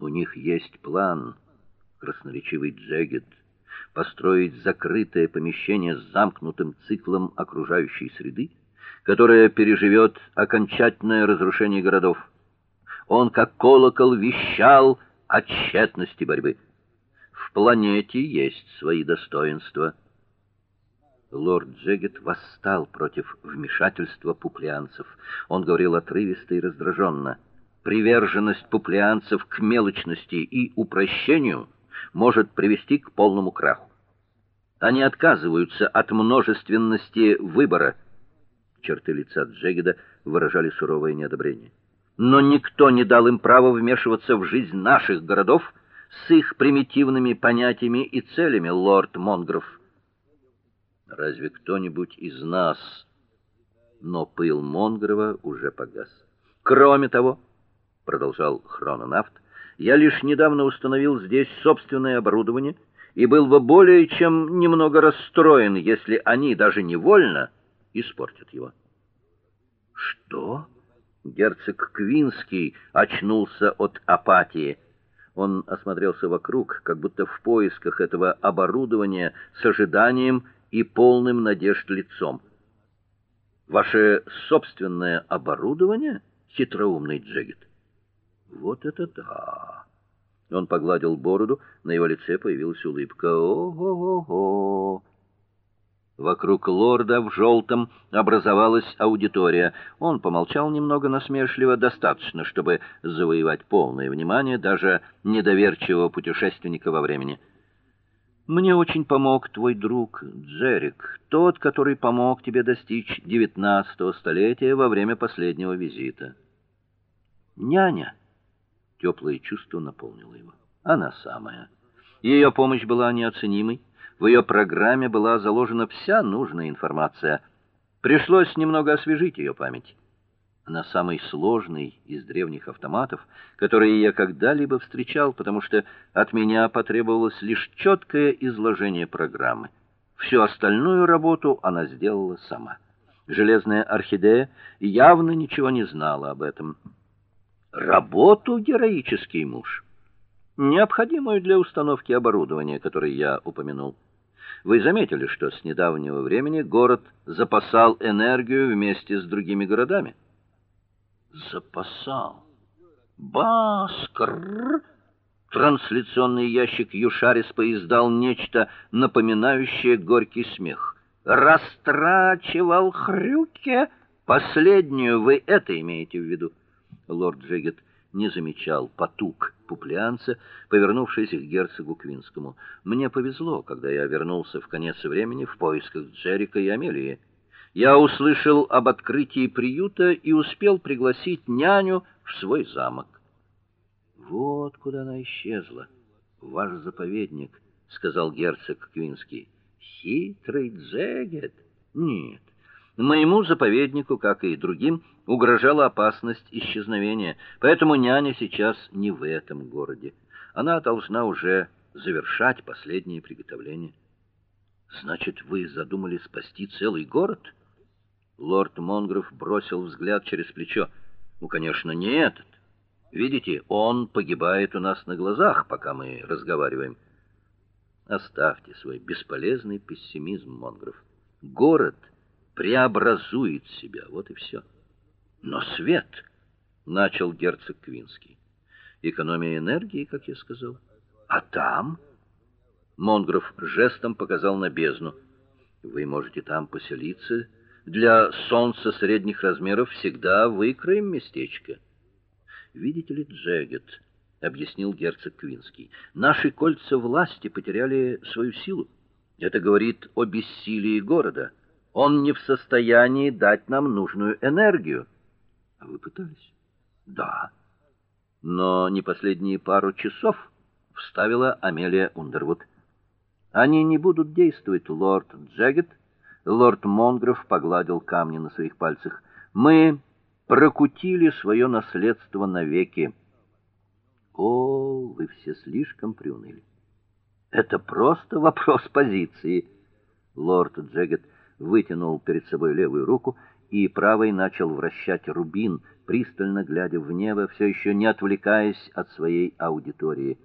У них есть план, красноречивый Джегет, построить закрытое помещение с замкнутым циклом окружающей среды, которое переживет окончательное разрушение городов. Он как колокол вещал о тщетности борьбы. В планете есть свои достоинства. Лорд Джегет восстал против вмешательства пуплианцев. Он говорил отрывисто и раздраженно. Приверженность пуплианцев к мелочности и упрощению может привести к полному краху. Они отказываются от множественности выбора. Черты лица Джегеда выражали суровое неодобрение. Но никто не дал им права вмешиваться в жизнь наших городов с их примитивными понятиями и целями, лорд Монгров. Разве кто-нибудь из нас? Но пыл Монгрова уже погас. Кроме того, продолжал Хрононавт, я лишь недавно установил здесь собственное оборудование и был бы более чем немного расстроен, если они даже невольно испортят его. Что? Герцог Квинский очнулся от апатии. Он осмотрелся вокруг, как будто в поисках этого оборудования с ожиданием и полным надежд лицом. Ваше собственное оборудование, хитроумный Джегет. Вот это да. Он погладил бороду, на его лице появилась улыбка. Ого-го-го. Вокруг лорда в желтом образовалась аудитория. Он помолчал немного насмешливо, достаточно, чтобы завоевать полное внимание даже недоверчивого путешественника во времени. Мне очень помог твой друг Джерик, тот, который помог тебе достичь девятнадцатого столетия во время последнего визита. Няня Теплое чувство наполнило его. Она самая. Ее помощь была неоценимой. В ее программе была заложена вся нужная информация. Пришлось немного освежить ее память. Она самый сложный из древних автоматов, которые я когда-либо встречал, потому что от меня потребовалось лишь четкое изложение программы. Всю остальную работу она сделала сама. Железная орхидея явно ничего не знала об этом работу героический муж, необходимую для установки оборудования, которое я упомянул. Вы заметили, что с недавнего времени город запасал энергию вместе с другими городами? Запасал. Баскр. Трансляционный ящик Юшарис поиздал нечто напоминающее горький смех. Растрачивал хрюке. Последнюю вы это имеете в виду? Лорд Джегет не замечал потуг пуплянца, повернувшись к герцогу Квинскому. Мне повезло, когда я вернулся в конец времени в поисках Джерика и Амелии. Я услышал об открытии приюта и успел пригласить няню в свой замок. Вот куда она исчезла. Ваш заповедник, сказал герцог Квинский. Хитрый Джегет. Нет, Моему заповеднику, как и другим, угрожала опасность исчезновения, поэтому няня сейчас не в этом городе. Она должна уже завершать последние приготовления. Значит, вы задумали спасти целый город? Лорд Монгров бросил взгляд через плечо. Ну, конечно, не этот. Видите, он погибает у нас на глазах, пока мы разговариваем. Оставьте свой бесполезный пессимизм, Монгров. Город преобразует себя, вот и все. Но свет, начал герцог Квинский. Экономия энергии, как я сказал. А там Монгров жестом показал на бездну. Вы можете там поселиться. Для солнца средних размеров всегда выкроем местечко. Видите ли, Джегет, объяснил герцог Квинский. Наши кольца власти потеряли свою силу. Это говорит о бессилии города. Он не в состоянии дать нам нужную энергию. А вы пытались? Да. Но не последние пару часов, вставила Амелия Ундервуд. Они не будут действовать, лорд Джегет. Лорд Монгров погладил камни на своих пальцах. Мы прокутили свое наследство навеки. О, вы все слишком приуныли. Это просто вопрос позиции. Лорд Джегет вытянул перед собой левую руку и правой начал вращать рубин, пристально глядя в небо, все еще не отвлекаясь от своей аудитории.